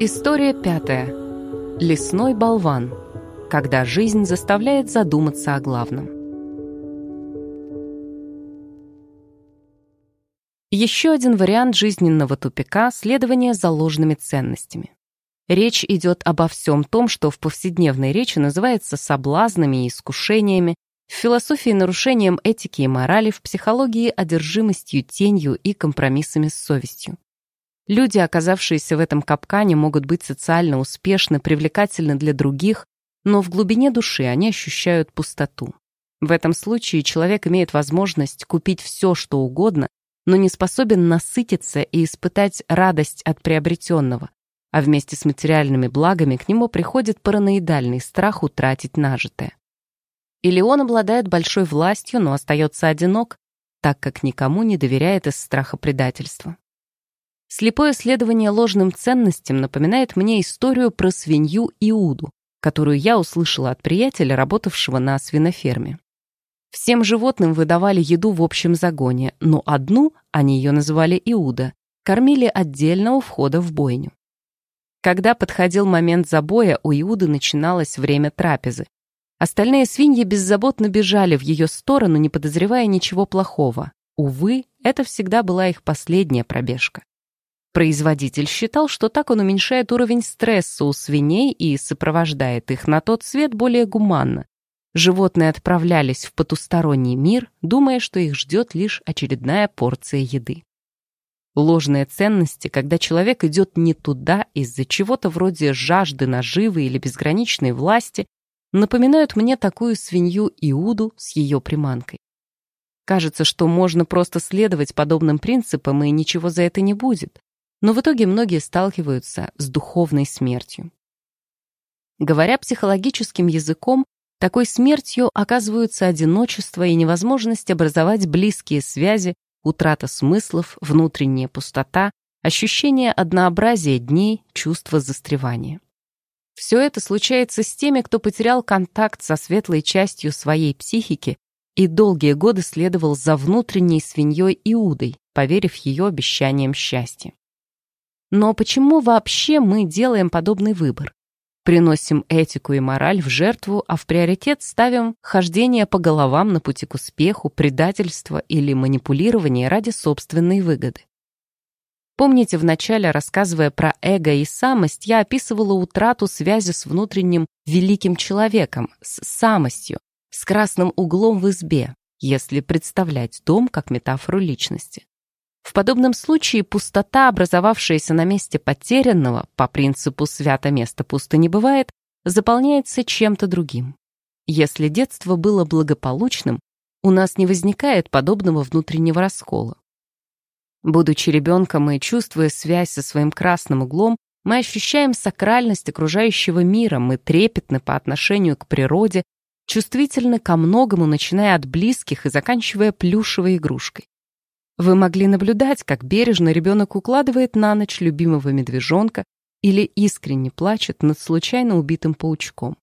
История пятая. Лесной болван. Когда жизнь заставляет задуматься о главном. Еще один вариант жизненного тупика – следование за ложными ценностями. Речь идет обо всем том, что в повседневной речи называется соблазнами и искушениями, в философии нарушением этики и морали, в психологии одержимостью тенью и компромиссами с совестью. Люди, оказавшиеся в этом капкане, могут быть социально успешны, привлекательны для других, но в глубине души они ощущают пустоту. В этом случае человек имеет возможность купить все, что угодно, но не способен насытиться и испытать радость от приобретенного, а вместе с материальными благами к нему приходит параноидальный страх утратить нажитое. Или он обладает большой властью, но остается одинок, так как никому не доверяет из страха предательства. Слепое следование ложным ценностям напоминает мне историю про свинью Иуду, которую я услышала от приятеля, работавшего на свиноферме. Всем животным выдавали еду в общем загоне, но одну, они ее называли Иуда, кормили отдельно у входа в бойню. Когда подходил момент забоя, у Иуды начиналось время трапезы. Остальные свиньи беззаботно бежали в ее сторону, не подозревая ничего плохого. Увы, это всегда была их последняя пробежка. Производитель считал, что так он уменьшает уровень стресса у свиней и сопровождает их на тот свет более гуманно. Животные отправлялись в потусторонний мир, думая, что их ждет лишь очередная порция еды. Ложные ценности, когда человек идет не туда из-за чего-то вроде жажды наживы или безграничной власти, напоминают мне такую свинью Иуду с ее приманкой. Кажется, что можно просто следовать подобным принципам, и ничего за это не будет но в итоге многие сталкиваются с духовной смертью. Говоря психологическим языком, такой смертью оказываются одиночество и невозможность образовать близкие связи, утрата смыслов, внутренняя пустота, ощущение однообразия дней, чувство застревания. Все это случается с теми, кто потерял контакт со светлой частью своей психики и долгие годы следовал за внутренней свиньей Иудой, поверив ее обещаниям счастья. Но почему вообще мы делаем подобный выбор? Приносим этику и мораль в жертву, а в приоритет ставим хождение по головам на пути к успеху, предательство или манипулирование ради собственной выгоды. Помните, вначале, рассказывая про эго и самость, я описывала утрату связи с внутренним великим человеком, с самостью, с красным углом в избе, если представлять дом как метафору личности. В подобном случае пустота, образовавшаяся на месте потерянного, по принципу «свято место пусто не бывает», заполняется чем-то другим. Если детство было благополучным, у нас не возникает подобного внутреннего раскола. Будучи ребенком и чувствуя связь со своим красным углом, мы ощущаем сакральность окружающего мира, мы трепетны по отношению к природе, чувствительны ко многому, начиная от близких и заканчивая плюшевой игрушкой. Вы могли наблюдать, как бережно ребенок укладывает на ночь любимого медвежонка или искренне плачет над случайно убитым паучком.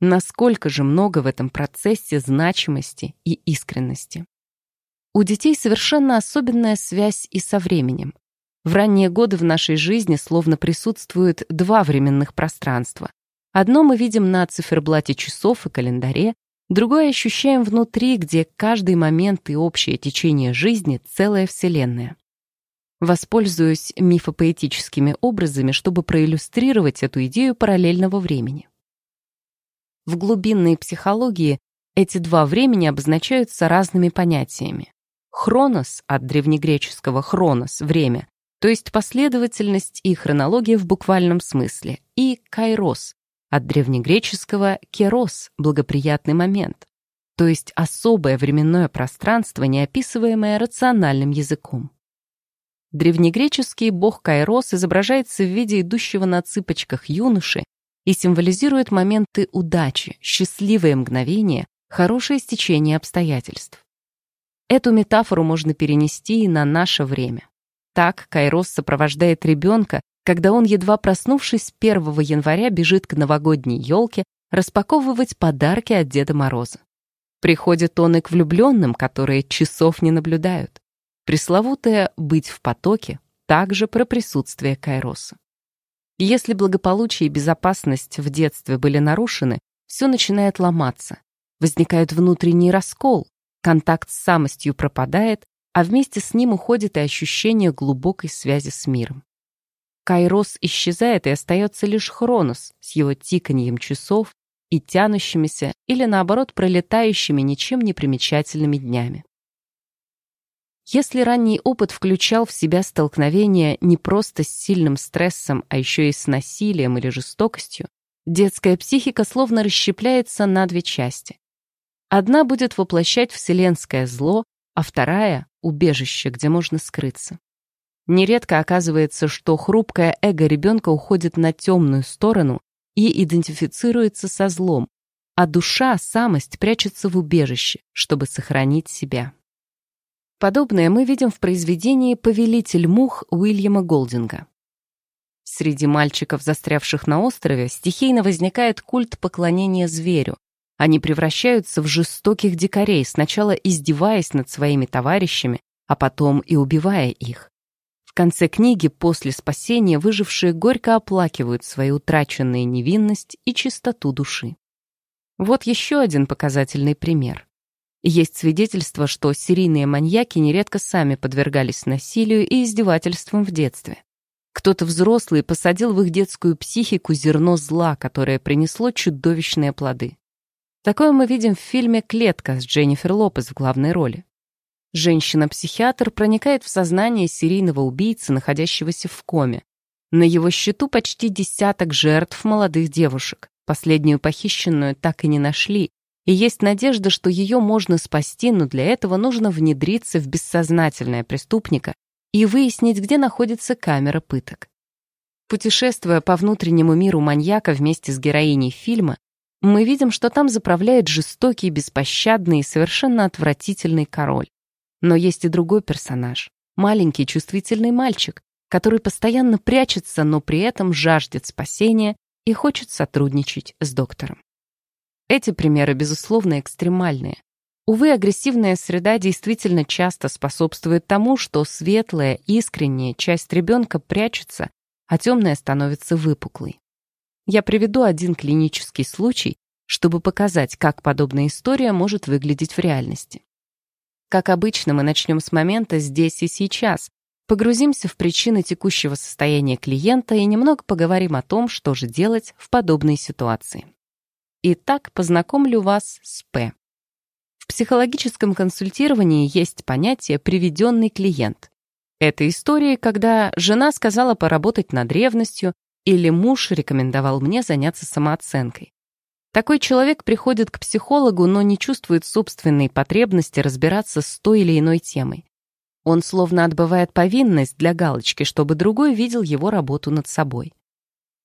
Насколько же много в этом процессе значимости и искренности. У детей совершенно особенная связь и со временем. В ранние годы в нашей жизни словно присутствуют два временных пространства. Одно мы видим на циферблате часов и календаре, Другое ощущаем внутри, где каждый момент и общее течение жизни — целая вселенная. Воспользуюсь мифопоэтическими образами, чтобы проиллюстрировать эту идею параллельного времени. В глубинной психологии эти два времени обозначаются разными понятиями. Хронос от древнегреческого хронос — время, то есть последовательность и хронология в буквальном смысле, и кайрос от древнегреческого «керос» — благоприятный момент, то есть особое временное пространство, неописываемое рациональным языком. Древнегреческий бог Кайрос изображается в виде идущего на цыпочках юноши и символизирует моменты удачи, счастливые мгновения, хорошее стечение обстоятельств. Эту метафору можно перенести и на наше время. Так Кайрос сопровождает ребенка, когда он, едва проснувшись 1 января, бежит к новогодней елке распаковывать подарки от Деда Мороза. Приходит он и к влюбленным, которые часов не наблюдают. Пресловутое «быть в потоке» также про присутствие Кайроса. Если благополучие и безопасность в детстве были нарушены, все начинает ломаться. Возникает внутренний раскол, контакт с самостью пропадает, а вместе с ним уходит и ощущение глубокой связи с миром. Кайрос исчезает, и остается лишь Хронос с его тиканьем часов и тянущимися или, наоборот, пролетающими ничем не примечательными днями. Если ранний опыт включал в себя столкновение не просто с сильным стрессом, а еще и с насилием или жестокостью, детская психика словно расщепляется на две части. Одна будет воплощать вселенское зло, а вторая — убежище, где можно скрыться. Нередко оказывается, что хрупкое эго ребенка уходит на темную сторону и идентифицируется со злом, а душа, самость прячется в убежище, чтобы сохранить себя. Подобное мы видим в произведении «Повелитель мух» Уильяма Голдинга. Среди мальчиков, застрявших на острове, стихийно возникает культ поклонения зверю. Они превращаются в жестоких дикарей, сначала издеваясь над своими товарищами, а потом и убивая их. Конце книги, после спасения, выжившие горько оплакивают свою утраченную невинность и чистоту души. Вот еще один показательный пример. Есть свидетельство, что серийные маньяки нередко сами подвергались насилию и издевательствам в детстве. Кто-то взрослый посадил в их детскую психику зерно зла, которое принесло чудовищные плоды. Такое мы видим в фильме «Клетка» с Дженнифер Лопес в главной роли. Женщина-психиатр проникает в сознание серийного убийцы, находящегося в коме. На его счету почти десяток жертв молодых девушек. Последнюю похищенную так и не нашли, и есть надежда, что ее можно спасти, но для этого нужно внедриться в бессознательное преступника и выяснить, где находится камера пыток. Путешествуя по внутреннему миру маньяка вместе с героиней фильма, мы видим, что там заправляет жестокий, беспощадный и совершенно отвратительный король. Но есть и другой персонаж, маленький чувствительный мальчик, который постоянно прячется, но при этом жаждет спасения и хочет сотрудничать с доктором. Эти примеры, безусловно, экстремальные. Увы, агрессивная среда действительно часто способствует тому, что светлая, искренняя часть ребенка прячется, а темная становится выпуклой. Я приведу один клинический случай, чтобы показать, как подобная история может выглядеть в реальности. Как обычно, мы начнем с момента «здесь и сейчас», погрузимся в причины текущего состояния клиента и немного поговорим о том, что же делать в подобной ситуации. Итак, познакомлю вас с П. В психологическом консультировании есть понятие «приведенный клиент». Это истории, когда жена сказала поработать над ревностью или муж рекомендовал мне заняться самооценкой. Такой человек приходит к психологу, но не чувствует собственной потребности разбираться с той или иной темой. Он словно отбывает повинность для галочки, чтобы другой видел его работу над собой.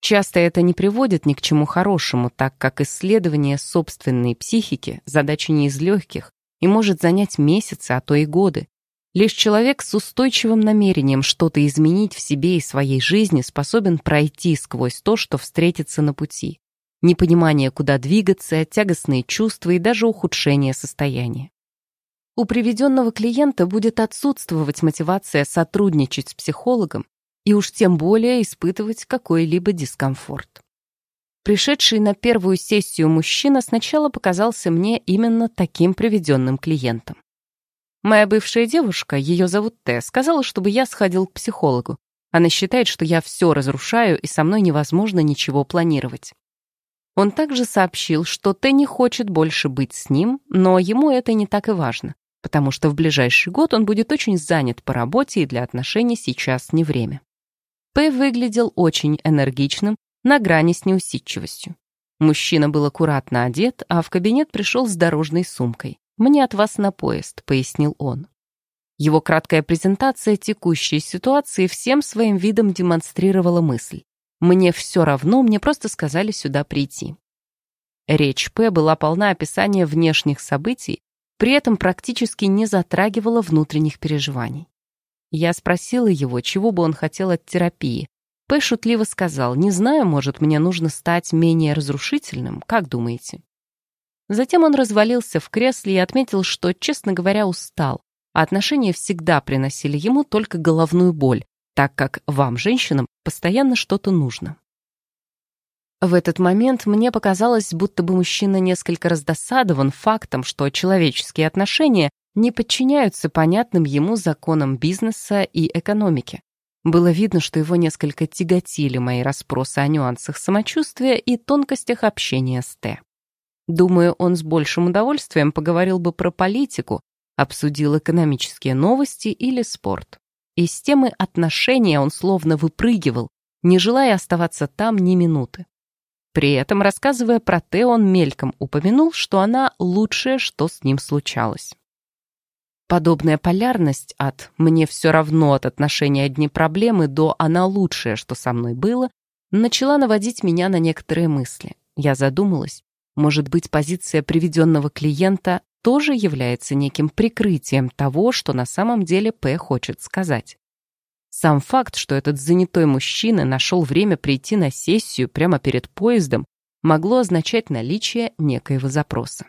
Часто это не приводит ни к чему хорошему, так как исследование собственной психики – задача не из легких и может занять месяцы, а то и годы. Лишь человек с устойчивым намерением что-то изменить в себе и своей жизни способен пройти сквозь то, что встретится на пути. Непонимание, куда двигаться, тягостные чувства и даже ухудшение состояния. У приведенного клиента будет отсутствовать мотивация сотрудничать с психологом, и уж тем более испытывать какой-либо дискомфорт. Пришедший на первую сессию мужчина сначала показался мне именно таким приведенным клиентом. Моя бывшая девушка, ее зовут Т, сказала, чтобы я сходил к психологу. Она считает, что я все разрушаю, и со мной невозможно ничего планировать. Он также сообщил, что Т не хочет больше быть с ним, но ему это не так и важно, потому что в ближайший год он будет очень занят по работе, и для отношений сейчас не время. П выглядел очень энергичным, на грани с неусидчивостью. Мужчина был аккуратно одет, а в кабинет пришел с дорожной сумкой. «Мне от вас на поезд», — пояснил он. Его краткая презентация текущей ситуации всем своим видом демонстрировала мысль. «Мне все равно, мне просто сказали сюда прийти». Речь П была полна описания внешних событий, при этом практически не затрагивала внутренних переживаний. Я спросила его, чего бы он хотел от терапии. П. шутливо сказал, «Не знаю, может, мне нужно стать менее разрушительным, как думаете?» Затем он развалился в кресле и отметил, что, честно говоря, устал, а отношения всегда приносили ему только головную боль, так как вам, женщинам, постоянно что-то нужно. В этот момент мне показалось, будто бы мужчина несколько раздосадован фактом, что человеческие отношения не подчиняются понятным ему законам бизнеса и экономики. Было видно, что его несколько тяготили мои расспросы о нюансах самочувствия и тонкостях общения с Т. Думаю, он с большим удовольствием поговорил бы про политику, обсудил экономические новости или спорт. Из темы отношения он словно выпрыгивал, не желая оставаться там ни минуты. При этом, рассказывая про Т, он мельком упомянул, что она лучшее, что с ним случалось. Подобная полярность от «мне все равно от отношения одни проблемы» до «она лучшее, что со мной было» начала наводить меня на некоторые мысли. Я задумалась, может быть, позиция приведенного клиента тоже является неким прикрытием того, что на самом деле П хочет сказать. Сам факт, что этот занятой мужчина нашел время прийти на сессию прямо перед поездом, могло означать наличие некоего запроса.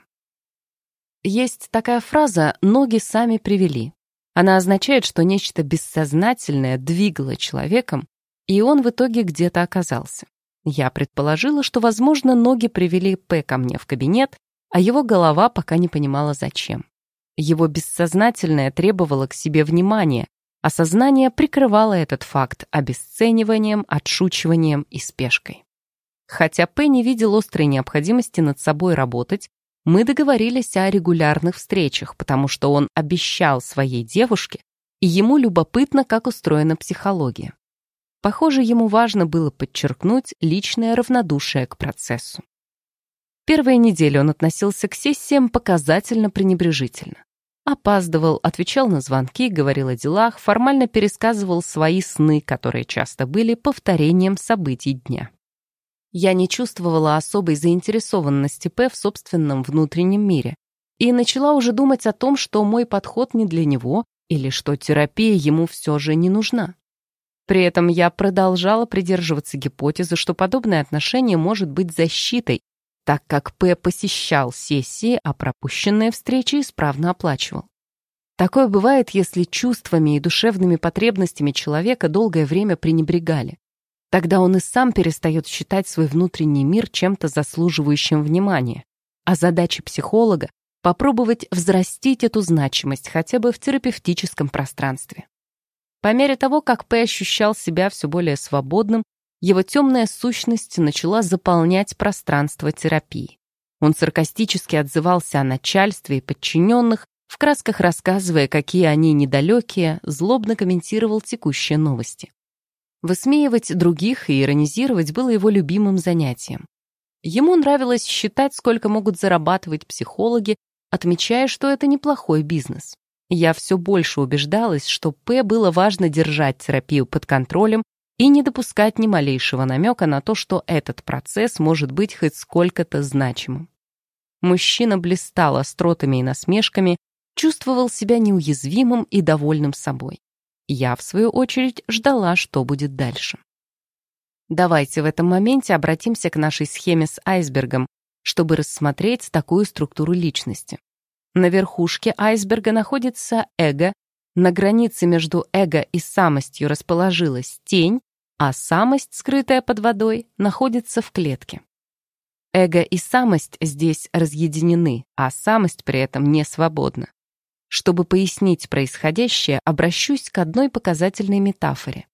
Есть такая фраза «ноги сами привели». Она означает, что нечто бессознательное двигало человеком, и он в итоге где-то оказался. Я предположила, что, возможно, ноги привели П ко мне в кабинет, а его голова пока не понимала, зачем. Его бессознательное требовало к себе внимания, а сознание прикрывало этот факт обесцениванием, отшучиванием и спешкой. Хотя П не видел острой необходимости над собой работать, мы договорились о регулярных встречах, потому что он обещал своей девушке, и ему любопытно, как устроена психология. Похоже, ему важно было подчеркнуть личное равнодушие к процессу. Первые недели он относился к сессиям показательно пренебрежительно. Опаздывал, отвечал на звонки, говорил о делах, формально пересказывал свои сны, которые часто были повторением событий дня. Я не чувствовала особой заинтересованности П в собственном внутреннем мире и начала уже думать о том, что мой подход не для него или что терапия ему все же не нужна. При этом я продолжала придерживаться гипотезы, что подобное отношение может быть защитой, так как П посещал сессии, а пропущенные встречи исправно оплачивал. Такое бывает, если чувствами и душевными потребностями человека долгое время пренебрегали. Тогда он и сам перестает считать свой внутренний мир чем-то заслуживающим внимания. А задача психолога — попробовать взрастить эту значимость хотя бы в терапевтическом пространстве. По мере того, как П ощущал себя все более свободным, его темная сущность начала заполнять пространство терапии. Он саркастически отзывался о начальстве и подчиненных, в красках рассказывая, какие они недалекие, злобно комментировал текущие новости. Высмеивать других и иронизировать было его любимым занятием. Ему нравилось считать, сколько могут зарабатывать психологи, отмечая, что это неплохой бизнес. Я все больше убеждалась, что П было важно держать терапию под контролем и не допускать ни малейшего намека на то, что этот процесс может быть хоть сколько-то значимым. Мужчина блистал остротами и насмешками, чувствовал себя неуязвимым и довольным собой. Я, в свою очередь, ждала, что будет дальше. Давайте в этом моменте обратимся к нашей схеме с айсбергом, чтобы рассмотреть такую структуру личности. На верхушке айсберга находится эго, на границе между эго и самостью расположилась тень, а самость, скрытая под водой, находится в клетке. Эго и самость здесь разъединены, а самость при этом не свободна. Чтобы пояснить происходящее, обращусь к одной показательной метафоре.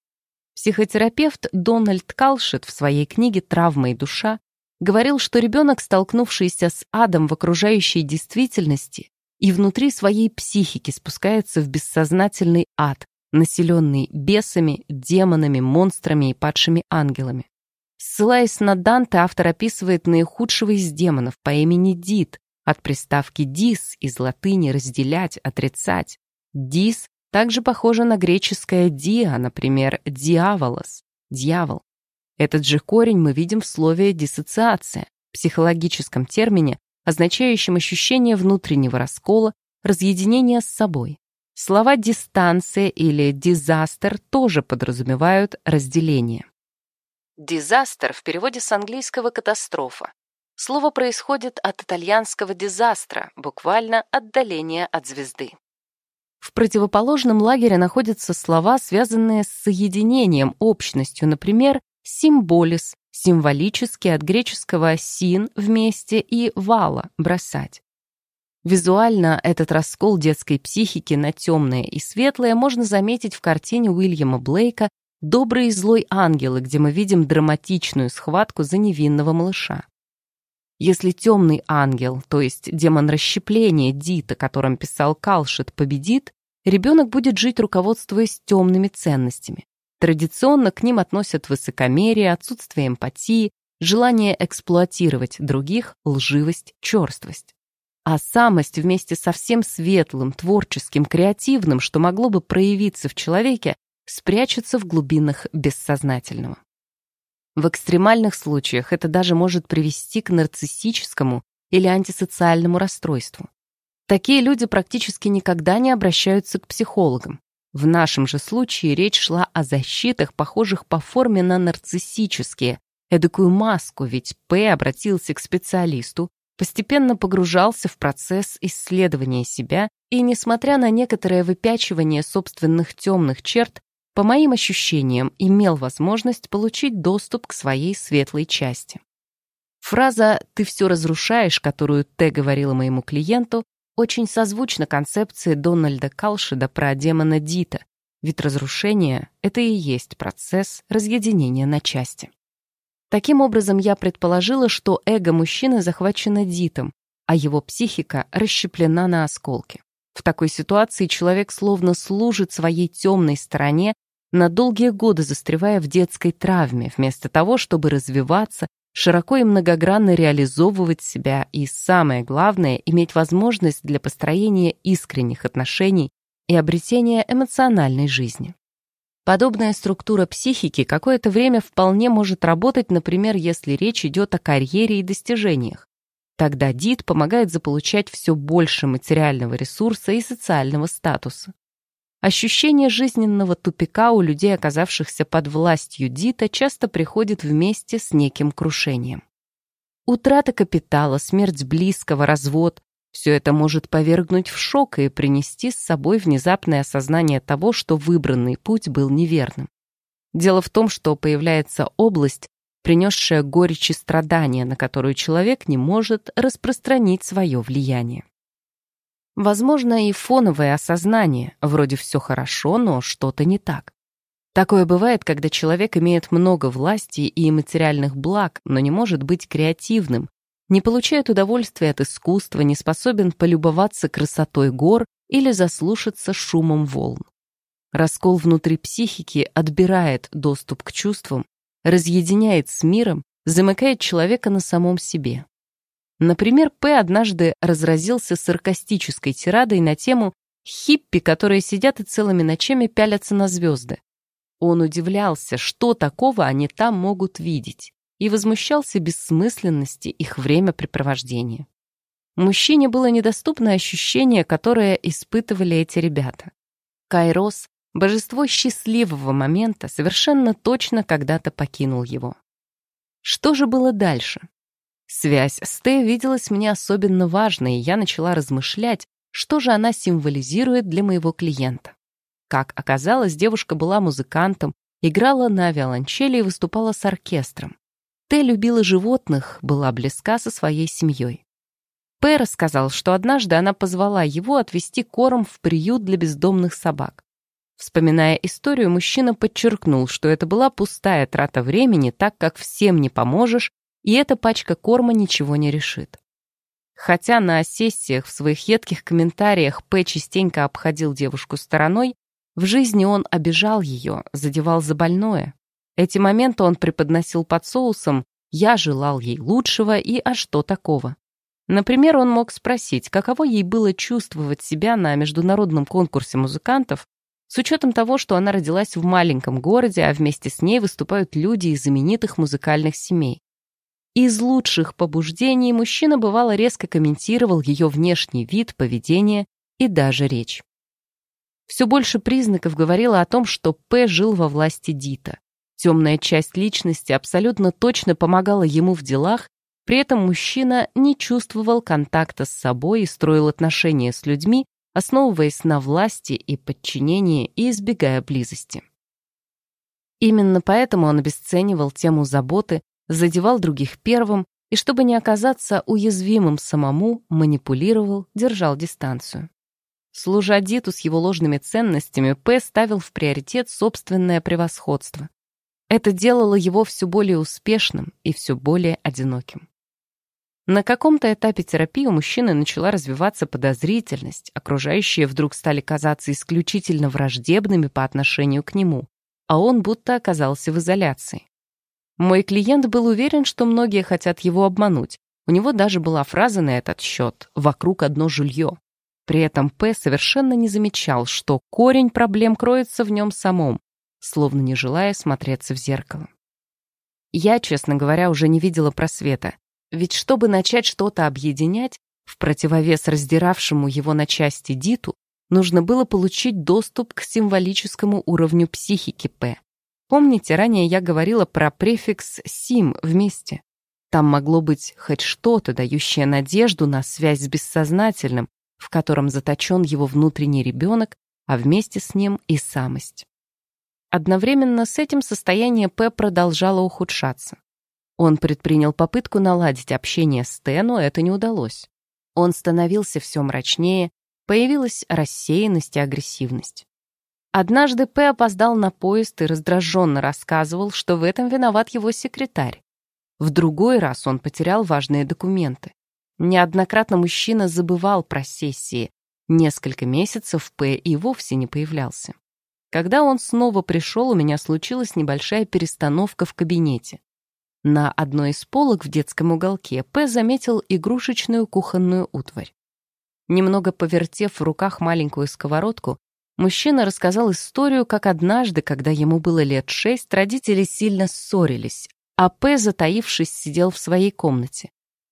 Психотерапевт Дональд Калшит в своей книге «Травма и душа» говорил, что ребенок, столкнувшийся с адом в окружающей действительности и внутри своей психики спускается в бессознательный ад, населенный бесами, демонами, монстрами и падшими ангелами. Ссылаясь на Данте, автор описывает наихудшего из демонов по имени Дид, от приставки «дис» из латыни «разделять», «отрицать». «Дис» также похоже на греческое «диа», например, «диаволос» — «дьявол». Этот же корень мы видим в слове «диссоциация», психологическом термине, означающем ощущение внутреннего раскола, разъединения с собой. Слова «дистанция» или «дизастер» тоже подразумевают разделение. Дизастер в переводе с английского «катастрофа». Слово происходит от итальянского «дизастра», буквально «отдаление от звезды». В противоположном лагере находятся слова, связанные с соединением, общностью, например, «символис», символически от греческого «син» — вместе и «вала» — бросать. Визуально этот раскол детской психики на темное и светлое можно заметить в картине Уильяма Блейка «Добрый и злой ангелы», где мы видим драматичную схватку за невинного малыша. Если темный ангел, то есть демон расщепления Дита, которым писал Калшит, победит, ребенок будет жить, руководствуясь темными ценностями. Традиционно к ним относят высокомерие, отсутствие эмпатии, желание эксплуатировать других, лживость, черствость. А самость вместе со всем светлым, творческим, креативным, что могло бы проявиться в человеке, спрячется в глубинах бессознательного. В экстремальных случаях это даже может привести к нарциссическому или антисоциальному расстройству. Такие люди практически никогда не обращаются к психологам. В нашем же случае речь шла о защитах, похожих по форме на нарциссические, эдакую маску, ведь П обратился к специалисту, постепенно погружался в процесс исследования себя и, несмотря на некоторое выпячивание собственных темных черт, по моим ощущениям, имел возможность получить доступ к своей светлой части. Фраза «ты все разрушаешь», которую Т говорила моему клиенту, очень созвучна концепции Дональда Калшида про демона Дита, ведь разрушение — это и есть процесс разъединения на части. Таким образом, я предположила, что эго мужчины захвачено Дитом, а его психика расщеплена на осколки. В такой ситуации человек словно служит своей темной стороне, на долгие годы застревая в детской травме, вместо того, чтобы развиваться, широко и многогранно реализовывать себя и, самое главное, иметь возможность для построения искренних отношений и обретения эмоциональной жизни. Подобная структура психики какое-то время вполне может работать, например, если речь идет о карьере и достижениях. Тогда ДИТ помогает заполучать все больше материального ресурса и социального статуса. Ощущение жизненного тупика у людей, оказавшихся под властью ДИТа, часто приходит вместе с неким крушением. Утрата капитала, смерть близкого, развод все это может повергнуть в шок и принести с собой внезапное осознание того, что выбранный путь был неверным. Дело в том, что появляется область, принесшая горечь и страдания, на которую человек не может распространить свое влияние. Возможно, и фоновое осознание, вроде все хорошо, но что-то не так. Такое бывает, когда человек имеет много власти и материальных благ, но не может быть креативным, не получает удовольствия от искусства, не способен полюбоваться красотой гор или заслушаться шумом волн. Раскол внутри психики отбирает доступ к чувствам, разъединяет с миром, замыкает человека на самом себе. Например, П. однажды разразился саркастической тирадой на тему «хиппи, которые сидят и целыми ночами пялятся на звезды». Он удивлялся, что такого они там могут видеть и возмущался бессмысленности их времяпрепровождения. Мужчине было недоступно ощущение, которое испытывали эти ребята. Кайрос, божество счастливого момента, совершенно точно когда-то покинул его. Что же было дальше? Связь с Т виделась мне особенно важной, и я начала размышлять, что же она символизирует для моего клиента. Как оказалось, девушка была музыкантом, играла на виолончели и выступала с оркестром. Т любила животных, была близка со своей семьей. П рассказал, что однажды она позвала его отвезти корм в приют для бездомных собак. Вспоминая историю, мужчина подчеркнул, что это была пустая трата времени, так как всем не поможешь, и эта пачка корма ничего не решит. Хотя на сессиях в своих едких комментариях П частенько обходил девушку стороной, в жизни он обижал ее, задевал за больное. Эти моменты он преподносил под соусом «я желал ей лучшего» и «а что такого?». Например, он мог спросить, каково ей было чувствовать себя на международном конкурсе музыкантов, с учетом того, что она родилась в маленьком городе, а вместе с ней выступают люди из знаменитых музыкальных семей. Из лучших побуждений мужчина бывало резко комментировал ее внешний вид, поведение и даже речь. Все больше признаков говорило о том, что П жил во власти Дита. Темная часть личности абсолютно точно помогала ему в делах, при этом мужчина не чувствовал контакта с собой и строил отношения с людьми, основываясь на власти и подчинении и избегая близости. Именно поэтому он обесценивал тему заботы, задевал других первым и, чтобы не оказаться уязвимым самому, манипулировал, держал дистанцию. Служа Диту с его ложными ценностями, П ставил в приоритет собственное превосходство. Это делало его все более успешным и все более одиноким. На каком-то этапе терапии у мужчины начала развиваться подозрительность, окружающие вдруг стали казаться исключительно враждебными по отношению к нему, а он будто оказался в изоляции. Мой клиент был уверен, что многие хотят его обмануть. У него даже была фраза на этот счет «вокруг одно жилье». При этом П совершенно не замечал, что корень проблем кроется в нем самом, словно не желая смотреться в зеркало. Я, честно говоря, уже не видела просвета. Ведь чтобы начать что-то объединять, в противовес раздиравшему его на части Диту, нужно было получить доступ к символическому уровню психики П. Помните, ранее я говорила про префикс «сим» вместе? Там могло быть хоть что-то, дающее надежду на связь с бессознательным, в котором заточен его внутренний ребенок, а вместе с ним и самость. Одновременно с этим состояние П продолжало ухудшаться. Он предпринял попытку наладить общение с Т, но это не удалось. Он становился все мрачнее, появилась рассеянность и агрессивность. Однажды П опоздал на поезд и раздраженно рассказывал, что в этом виноват его секретарь. В другой раз он потерял важные документы. Неоднократно мужчина забывал про сессии. Несколько месяцев П и вовсе не появлялся. Когда он снова пришел, у меня случилась небольшая перестановка в кабинете. На одной из полок в детском уголке П заметил игрушечную кухонную утварь. Немного повертев в руках маленькую сковородку, мужчина рассказал историю, как однажды, когда ему было лет шесть, родители сильно ссорились, а П, затаившись, сидел в своей комнате.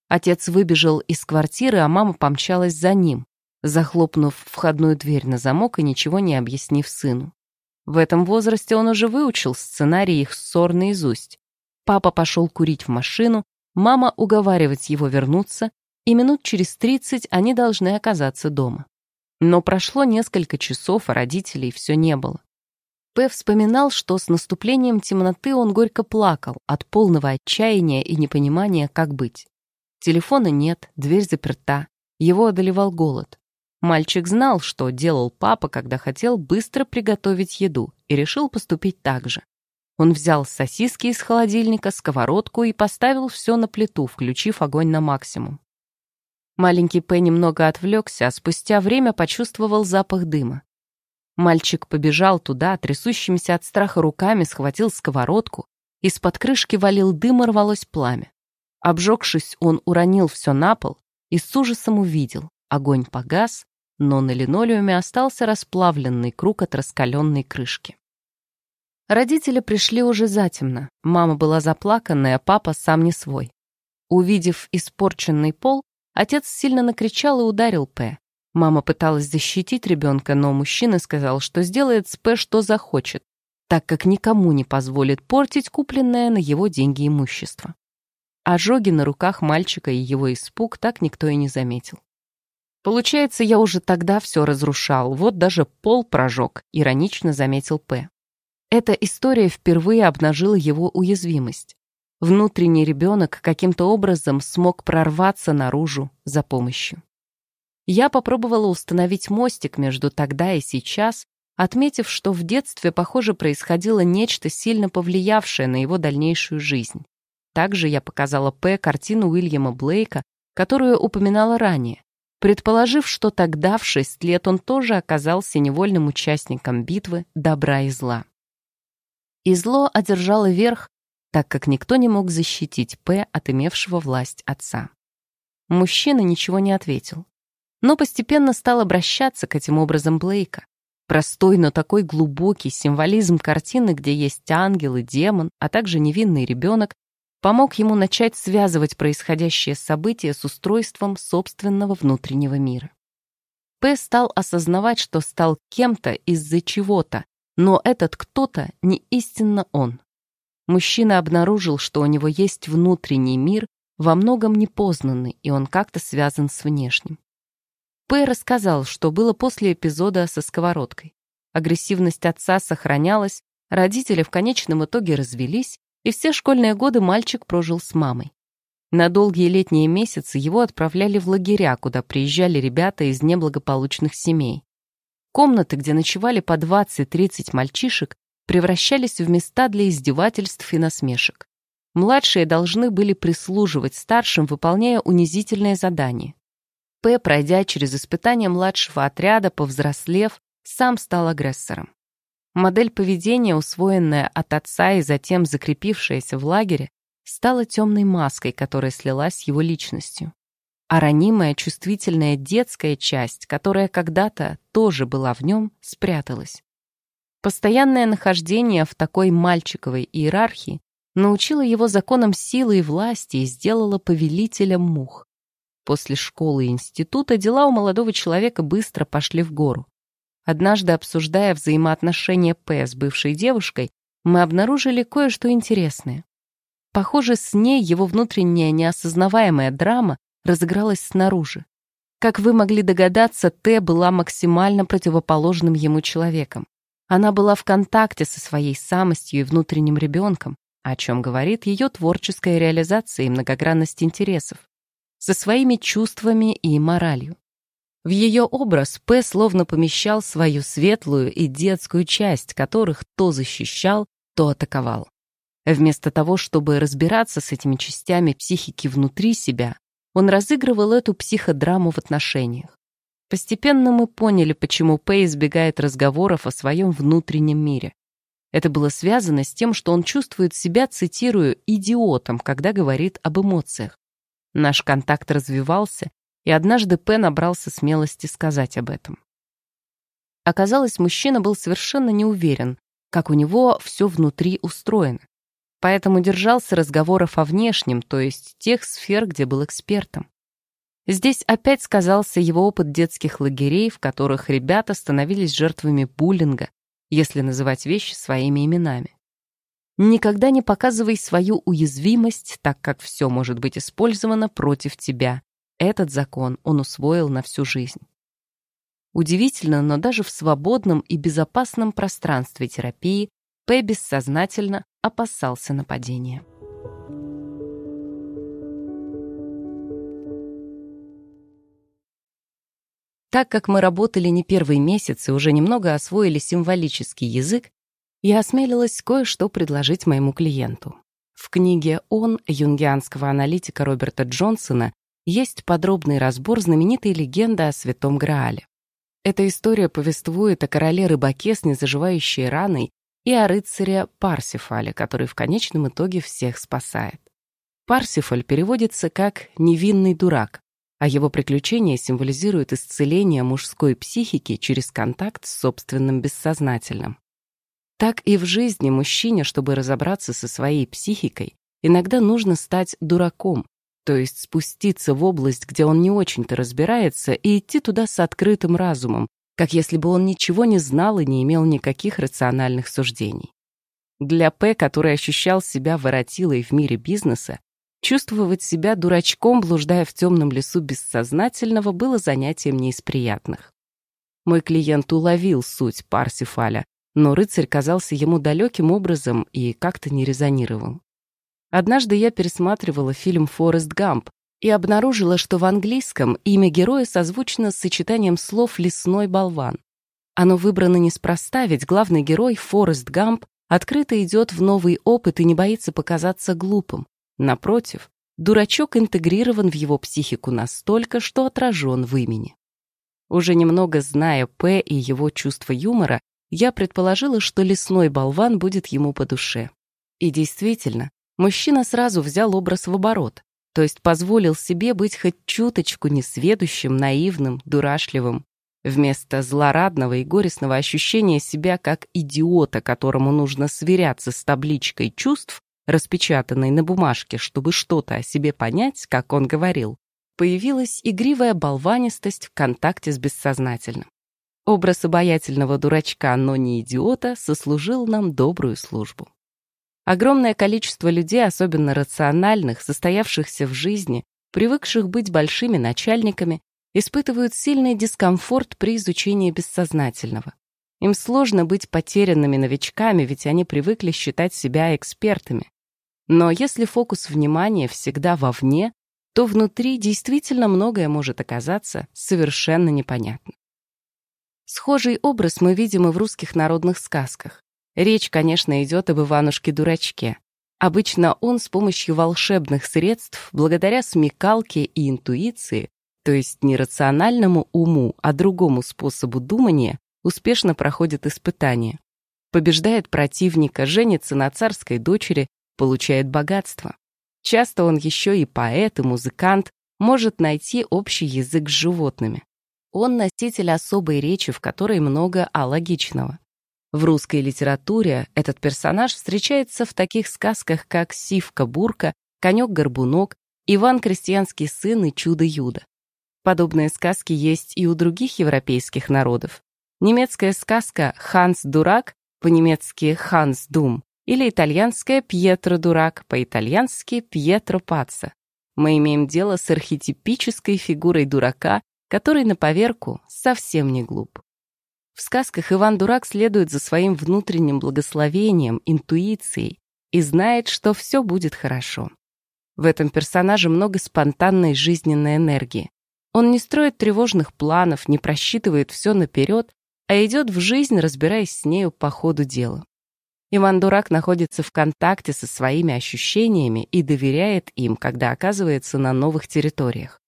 Отец выбежал из квартиры, а мама помчалась за ним, захлопнув входную дверь на замок и ничего не объяснив сыну. В этом возрасте он уже выучил сценарий их ссор наизусть. Папа пошел курить в машину, мама уговаривать его вернуться, и минут через тридцать они должны оказаться дома. Но прошло несколько часов, а родителей все не было. П вспоминал, что с наступлением темноты он горько плакал от полного отчаяния и непонимания, как быть. Телефона нет, дверь заперта, его одолевал голод. Мальчик знал, что делал папа, когда хотел быстро приготовить еду, и решил поступить так же. Он взял сосиски из холодильника, сковородку и поставил все на плиту, включив огонь на максимум. Маленький П немного отвлекся, а спустя время почувствовал запах дыма. Мальчик побежал туда, трясущимися от страха руками схватил сковородку, из-под крышки валил дым и рвалось пламя. Обжегшись, он уронил все на пол и с ужасом увидел. Огонь погас, но на линолеуме остался расплавленный круг от раскаленной крышки. Родители пришли уже затемно. Мама была заплаканная, папа сам не свой. Увидев испорченный пол, отец сильно накричал и ударил П. Мама пыталась защитить ребенка, но мужчина сказал, что сделает с П что захочет, так как никому не позволит портить купленное на его деньги имущество. Ожоги на руках мальчика и его испуг так никто и не заметил. Получается, я уже тогда все разрушал, вот даже пол прожег, иронично заметил П. Эта история впервые обнажила его уязвимость. Внутренний ребенок каким-то образом смог прорваться наружу за помощью. Я попробовала установить мостик между тогда и сейчас, отметив, что в детстве, похоже, происходило нечто сильно повлиявшее на его дальнейшую жизнь. Также я показала П картину Уильяма Блейка, которую упоминала ранее, предположив, что тогда, в шесть лет, он тоже оказался невольным участником битвы добра и зла и зло одержало верх, так как никто не мог защитить П от имевшего власть отца. Мужчина ничего не ответил, но постепенно стал обращаться к этим образам Блейка. Простой, но такой глубокий символизм картины, где есть ангел и демон, а также невинный ребенок, помог ему начать связывать происходящее событие с устройством собственного внутреннего мира. П стал осознавать, что стал кем-то из-за чего-то, но этот кто-то не истинно он. Мужчина обнаружил, что у него есть внутренний мир, во многом непознанный, и он как-то связан с внешним. П. рассказал, что было после эпизода со сковородкой. Агрессивность отца сохранялась, родители в конечном итоге развелись, И все школьные годы мальчик прожил с мамой. На долгие летние месяцы его отправляли в лагеря, куда приезжали ребята из неблагополучных семей. Комнаты, где ночевали по 20-30 мальчишек, превращались в места для издевательств и насмешек. Младшие должны были прислуживать старшим, выполняя унизительные задания. П, пройдя через испытания младшего отряда, повзрослев, сам стал агрессором. Модель поведения, усвоенная от отца и затем закрепившаяся в лагере, стала темной маской, которая слилась с его личностью. А ранимая, чувствительная детская часть, которая когда-то тоже была в нем, спряталась. Постоянное нахождение в такой мальчиковой иерархии научило его законам силы и власти и сделало повелителем мух. После школы и института дела у молодого человека быстро пошли в гору. Однажды, обсуждая взаимоотношения П с бывшей девушкой, мы обнаружили кое-что интересное. Похоже, с ней его внутренняя неосознаваемая драма разыгралась снаружи. Как вы могли догадаться, Т была максимально противоположным ему человеком. Она была в контакте со своей самостью и внутренним ребенком, о чем говорит ее творческая реализация и многогранность интересов, со своими чувствами и моралью. В ее образ П словно помещал свою светлую и детскую часть, которых то защищал, то атаковал. Вместо того, чтобы разбираться с этими частями психики внутри себя, он разыгрывал эту психодраму в отношениях. Постепенно мы поняли, почему Пэй избегает разговоров о своем внутреннем мире. Это было связано с тем, что он чувствует себя, цитирую, идиотом, когда говорит об эмоциях. Наш контакт развивался, и однажды П набрался смелости сказать об этом. Оказалось, мужчина был совершенно не уверен, как у него все внутри устроено поэтому держался разговоров о внешнем, то есть тех сфер, где был экспертом. Здесь опять сказался его опыт детских лагерей, в которых ребята становились жертвами буллинга, если называть вещи своими именами. Никогда не показывай свою уязвимость, так как все может быть использовано против тебя. Этот закон он усвоил на всю жизнь. Удивительно, но даже в свободном и безопасном пространстве терапии П бессознательно опасался нападения. Так как мы работали не первый месяц и уже немного освоили символический язык, я осмелилась кое-что предложить моему клиенту. В книге «Он» юнгианского аналитика Роберта Джонсона есть подробный разбор знаменитой легенды о Святом Граале. Эта история повествует о короле-рыбаке с незаживающей раной и о рыцаре Парсифале, который в конечном итоге всех спасает. Парсифаль переводится как «невинный дурак», а его приключения символизируют исцеление мужской психики через контакт с собственным бессознательным. Так и в жизни мужчине, чтобы разобраться со своей психикой, иногда нужно стать дураком, то есть спуститься в область, где он не очень-то разбирается, и идти туда с открытым разумом, как если бы он ничего не знал и не имел никаких рациональных суждений. Для П, который ощущал себя воротилой в мире бизнеса, чувствовать себя дурачком, блуждая в темном лесу бессознательного, было занятием не из приятных. Мой клиент уловил суть Парсифаля, но рыцарь казался ему далеким образом и как-то не резонировал. Однажды я пересматривала фильм «Форест Гамп», и обнаружила, что в английском имя героя созвучно с сочетанием слов «лесной болван». Оно выбрано неспроста, ведь главный герой, Форест Гамп, открыто идет в новый опыт и не боится показаться глупым. Напротив, дурачок интегрирован в его психику настолько, что отражен в имени. Уже немного зная П и его чувство юмора, я предположила, что лесной болван будет ему по душе. И действительно, мужчина сразу взял образ в оборот то есть позволил себе быть хоть чуточку несведущим, наивным, дурашливым, вместо злорадного и горестного ощущения себя как идиота, которому нужно сверяться с табличкой чувств, распечатанной на бумажке, чтобы что-то о себе понять, как он говорил, появилась игривая болванистость в контакте с бессознательным. Образ обаятельного дурачка, но не идиота, сослужил нам добрую службу. Огромное количество людей, особенно рациональных, состоявшихся в жизни, привыкших быть большими начальниками, испытывают сильный дискомфорт при изучении бессознательного. Им сложно быть потерянными новичками, ведь они привыкли считать себя экспертами. Но если фокус внимания всегда вовне, то внутри действительно многое может оказаться совершенно непонятно. Схожий образ мы видим и в русских народных сказках. Речь, конечно, идет об Иванушке-дурачке. Обычно он с помощью волшебных средств, благодаря смекалке и интуиции, то есть не рациональному уму, а другому способу думания, успешно проходит испытание. Побеждает противника, женится на царской дочери, получает богатство. Часто он еще и поэт, и музыкант, может найти общий язык с животными. Он носитель особой речи, в которой много алогичного. В русской литературе этот персонаж встречается в таких сказках, как «Сивка-бурка», «Конек-горбунок», «Иван Крестьянский сын» и «Чудо-юдо». Подобные сказки есть и у других европейских народов. Немецкая сказка «Ханс Дурак», по-немецки «Ханс Дум», или итальянская «Пьетро Дурак», по-итальянски «Пьетро Паца». Мы имеем дело с архетипической фигурой дурака, который на поверку совсем не глуп. В сказках Иван Дурак следует за своим внутренним благословением, интуицией и знает, что все будет хорошо. В этом персонаже много спонтанной жизненной энергии. Он не строит тревожных планов, не просчитывает все наперед, а идет в жизнь, разбираясь с нею по ходу дела. Иван Дурак находится в контакте со своими ощущениями и доверяет им, когда оказывается на новых территориях.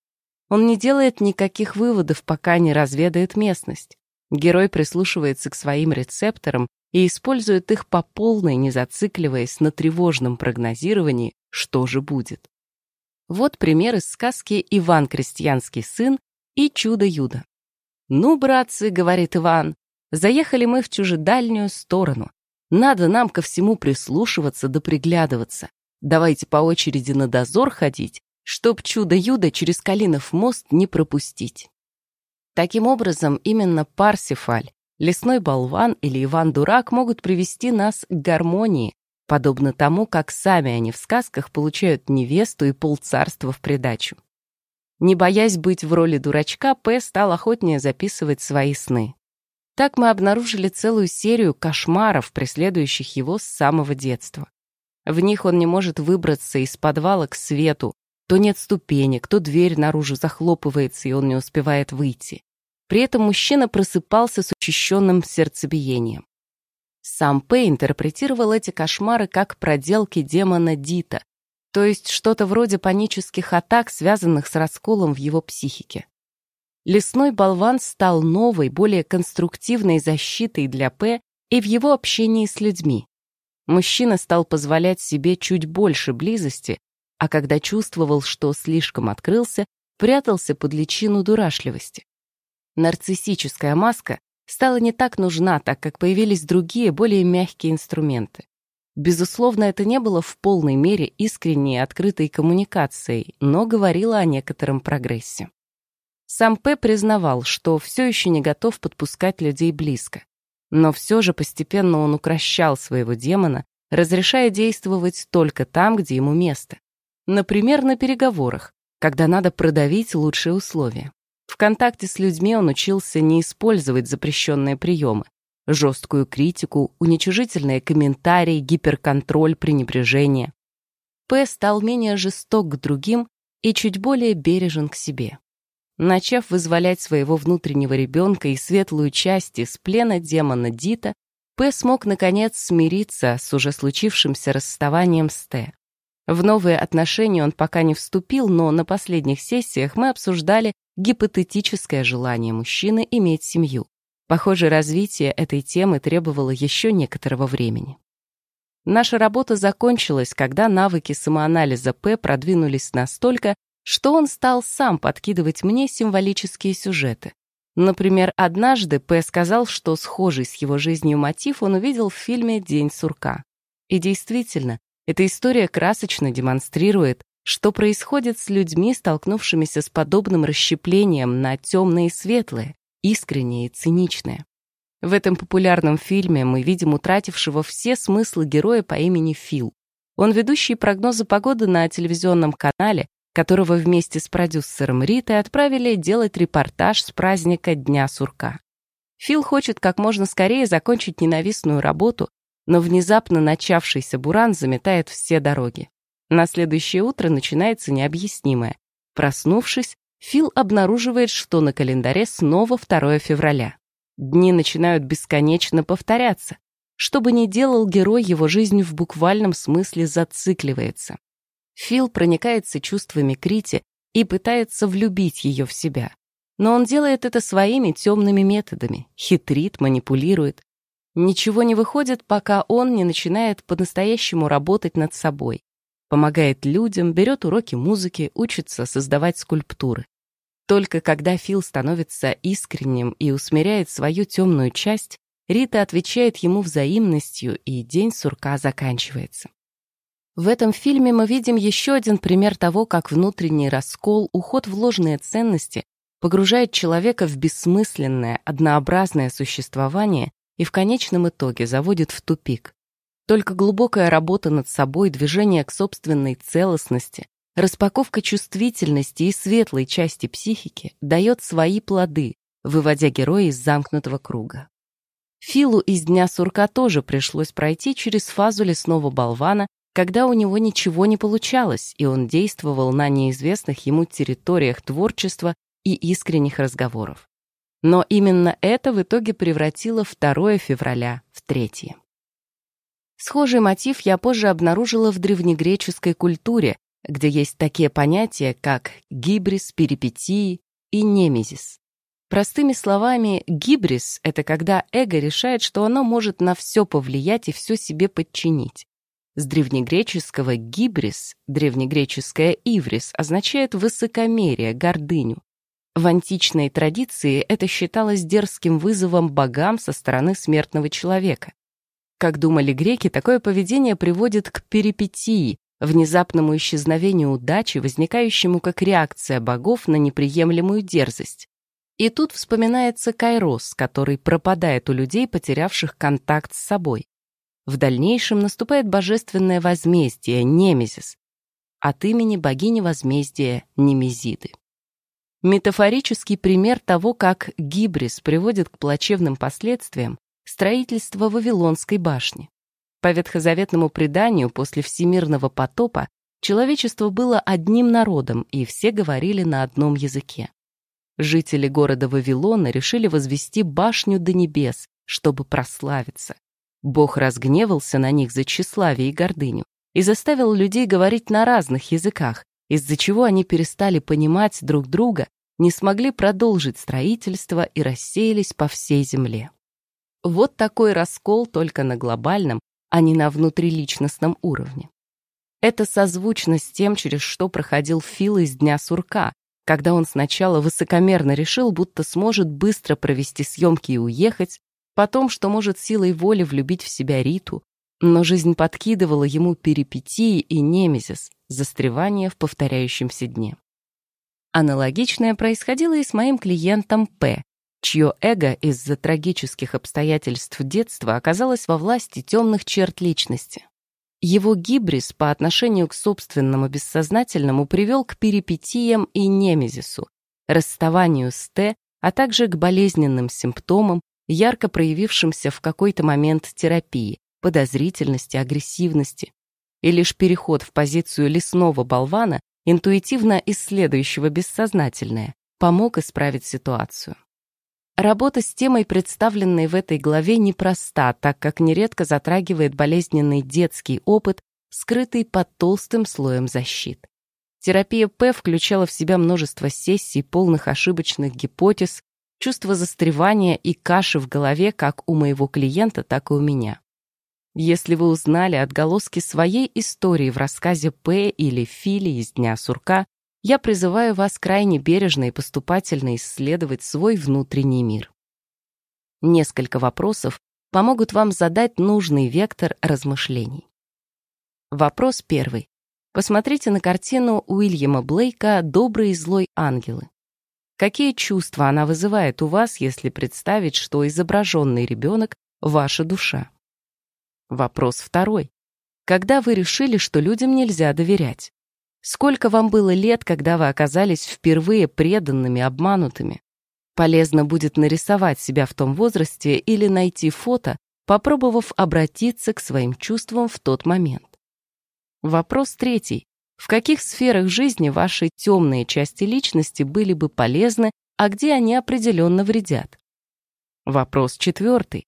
Он не делает никаких выводов, пока не разведает местность. Герой прислушивается к своим рецепторам и использует их по полной, не зацикливаясь на тревожном прогнозировании, что же будет. Вот пример из сказки «Иван Крестьянский сын» и «Чудо-юдо». «Ну, братцы», — говорит Иван, — «заехали мы в чужедальнюю сторону. Надо нам ко всему прислушиваться да приглядываться. Давайте по очереди на дозор ходить, чтоб чудо-юдо через Калинов мост не пропустить». Таким образом, именно Парсифаль, лесной болван или Иван-дурак могут привести нас к гармонии, подобно тому, как сами они в сказках получают невесту и полцарства в придачу. Не боясь быть в роли дурачка, П стал охотнее записывать свои сны. Так мы обнаружили целую серию кошмаров, преследующих его с самого детства. В них он не может выбраться из подвала к свету, то нет ступенек, то дверь наружу захлопывается, и он не успевает выйти. При этом мужчина просыпался с учащенным сердцебиением. Сам П интерпретировал эти кошмары как проделки демона Дита, то есть что-то вроде панических атак, связанных с расколом в его психике. Лесной болван стал новой, более конструктивной защитой для П и в его общении с людьми. Мужчина стал позволять себе чуть больше близости, а когда чувствовал, что слишком открылся, прятался под личину дурашливости. Нарциссическая маска стала не так нужна, так как появились другие, более мягкие инструменты. Безусловно, это не было в полной мере искренней открытой коммуникацией, но говорило о некотором прогрессе. Сам П. признавал, что все еще не готов подпускать людей близко. Но все же постепенно он укращал своего демона, разрешая действовать только там, где ему место. Например, на переговорах, когда надо продавить лучшие условия. В контакте с людьми он учился не использовать запрещенные приемы, жесткую критику, уничижительные комментарии, гиперконтроль, пренебрежение. П стал менее жесток к другим и чуть более бережен к себе. Начав вызволять своего внутреннего ребенка и светлую часть из плена демона Дита, П смог, наконец, смириться с уже случившимся расставанием с Т. В новые отношения он пока не вступил, но на последних сессиях мы обсуждали гипотетическое желание мужчины иметь семью. Похоже, развитие этой темы требовало еще некоторого времени. Наша работа закончилась, когда навыки самоанализа П продвинулись настолько, что он стал сам подкидывать мне символические сюжеты. Например, однажды П сказал, что схожий с его жизнью мотив он увидел в фильме «День сурка». И действительно, эта история красочно демонстрирует, что происходит с людьми, столкнувшимися с подобным расщеплением на темное и светлое, искреннее и циничное. В этом популярном фильме мы видим утратившего все смыслы героя по имени Фил. Он ведущий прогнозы погоды на телевизионном канале, которого вместе с продюсером Ритой отправили делать репортаж с праздника Дня сурка. Фил хочет как можно скорее закончить ненавистную работу, но внезапно начавшийся буран заметает все дороги. На следующее утро начинается необъяснимое. Проснувшись, Фил обнаруживает, что на календаре снова 2 февраля. Дни начинают бесконечно повторяться. Что бы ни делал герой, его жизнь в буквальном смысле зацикливается. Фил проникается чувствами Крити и пытается влюбить ее в себя. Но он делает это своими темными методами, хитрит, манипулирует. Ничего не выходит, пока он не начинает по-настоящему работать над собой. Помогает людям, берет уроки музыки, учится создавать скульптуры. Только когда Фил становится искренним и усмиряет свою темную часть, Рита отвечает ему взаимностью, и день сурка заканчивается. В этом фильме мы видим еще один пример того, как внутренний раскол, уход в ложные ценности погружает человека в бессмысленное, однообразное существование и в конечном итоге заводит в тупик. Только глубокая работа над собой, движение к собственной целостности, распаковка чувствительности и светлой части психики дает свои плоды, выводя героя из замкнутого круга. Филу из Дня сурка тоже пришлось пройти через фазу лесного болвана, когда у него ничего не получалось, и он действовал на неизвестных ему территориях творчества и искренних разговоров. Но именно это в итоге превратило 2 февраля в третье. Схожий мотив я позже обнаружила в древнегреческой культуре, где есть такие понятия, как гибрис, перипетии и немезис. Простыми словами, гибрис — это когда эго решает, что оно может на все повлиять и все себе подчинить. С древнегреческого «гибрис», древнегреческое «иврис» означает высокомерие, гордыню. В античной традиции это считалось дерзким вызовом богам со стороны смертного человека. Как думали греки, такое поведение приводит к перипетии, внезапному исчезновению удачи, возникающему как реакция богов на неприемлемую дерзость. И тут вспоминается кайрос, который пропадает у людей, потерявших контакт с собой. В дальнейшем наступает божественное возмездие, Немезис, от имени богини возмездия Немезиды. Метафорический пример того, как гибрис приводит к плачевным последствиям, строительство Вавилонской башни. По ветхозаветному преданию, после всемирного потопа человечество было одним народом, и все говорили на одном языке. Жители города Вавилона решили возвести башню до небес, чтобы прославиться. Бог разгневался на них за тщеславие и гордыню и заставил людей говорить на разных языках, из-за чего они перестали понимать друг друга, не смогли продолжить строительство и рассеялись по всей земле. Вот такой раскол только на глобальном, а не на внутриличностном уровне. Это созвучно с тем, через что проходил Фил из Дня сурка, когда он сначала высокомерно решил, будто сможет быстро провести съемки и уехать, потом, что может силой воли влюбить в себя Риту, но жизнь подкидывала ему перипетии и немезис, застревание в повторяющемся дне. Аналогичное происходило и с моим клиентом П, чье эго из-за трагических обстоятельств детства оказалось во власти темных черт личности. Его гибрис по отношению к собственному бессознательному привел к перипетиям и немезису, расставанию с Т, а также к болезненным симптомам, ярко проявившимся в какой-то момент терапии, подозрительности, агрессивности. И лишь переход в позицию лесного болвана, интуитивно исследующего бессознательное, помог исправить ситуацию. Работа с темой, представленной в этой главе, непроста, так как нередко затрагивает болезненный детский опыт, скрытый под толстым слоем защит. Терапия П включала в себя множество сессий, полных ошибочных гипотез, чувство застревания и каши в голове как у моего клиента, так и у меня. Если вы узнали отголоски своей истории в рассказе П или Фили из Дня сурка, я призываю вас крайне бережно и поступательно исследовать свой внутренний мир. Несколько вопросов помогут вам задать нужный вектор размышлений. Вопрос первый. Посмотрите на картину Уильяма Блейка «Добрый и злой ангелы». Какие чувства она вызывает у вас, если представить, что изображенный ребенок — ваша душа? Вопрос второй. Когда вы решили, что людям нельзя доверять? Сколько вам было лет, когда вы оказались впервые преданными, обманутыми? Полезно будет нарисовать себя в том возрасте или найти фото, попробовав обратиться к своим чувствам в тот момент. Вопрос третий. В каких сферах жизни ваши темные части личности были бы полезны, а где они определенно вредят? Вопрос четвертый.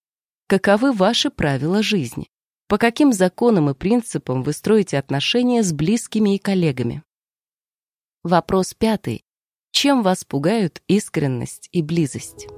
Каковы ваши правила жизни? По каким законам и принципам вы строите отношения с близкими и коллегами? Вопрос пятый. Чем вас пугают искренность и близость?